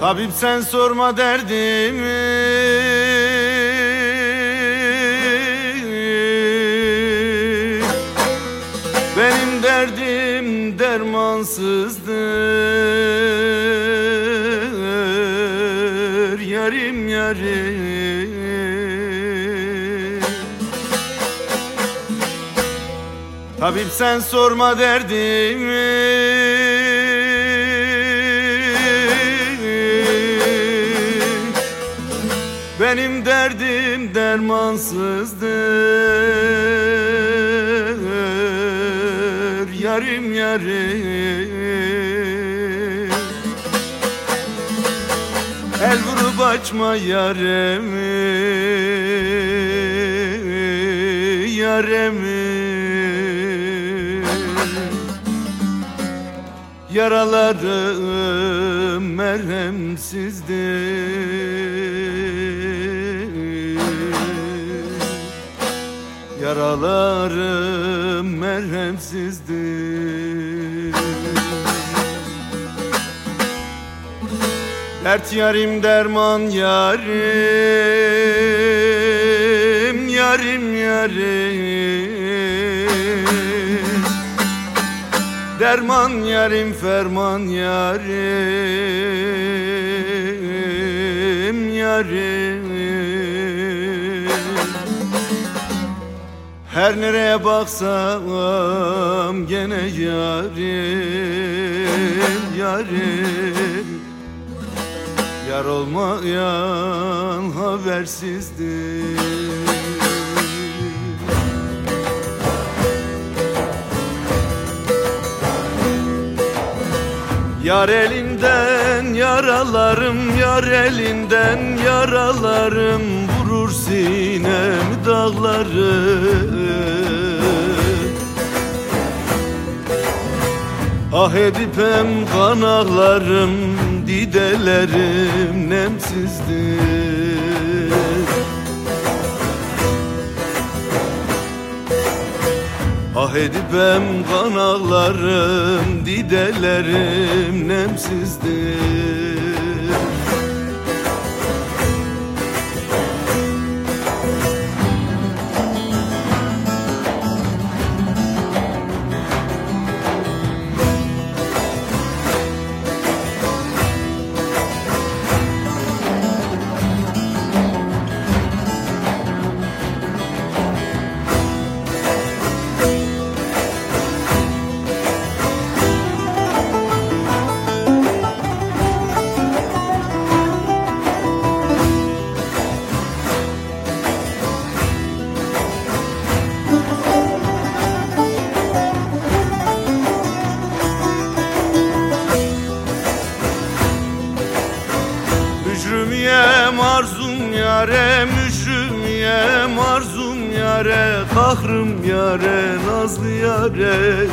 Tabip sen sorma derdimi. Benim derdim dermansızdır. Yarim yarim. Tabip sen sorma derdimi Benim derdim dermansızdır Yarim yarim. El vurup açma yaremi Yaremi. Yaralarım merhemsizdir Yaralarım merhemsizdir. Dert yarim derman yarim Yarim yarim. Derman yarim ferman yarim Yarim Her nereye baksam gene yarim Yarim. Yar olmayan habersizdir. Yar elinden yaralarım Yar elinden yaralarım Vurur sinem dağları Ah edip hem kan ağlarım Didelerim nemsizdir. Ah edip hem kan ağlarım Didelerim nemsizdir Mücrümiyem arzum yare Mücrümiyem arzum yare Kahrım yare Nazlı yare.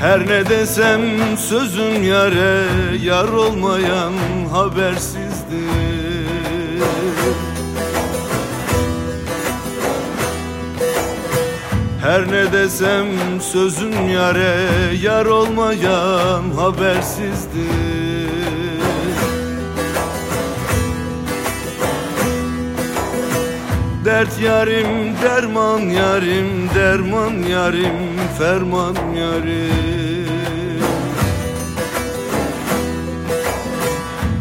Her ne desem sözüm yare Yar olmayan habersizdir Her ne desem sözün yare Yar olmayan habersizdir. Dert yarim derman yarim Derman yarim ferman yarim.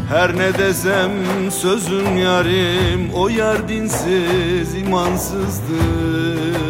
Her ne desem sözün yarim O yar dinsiz imansızdır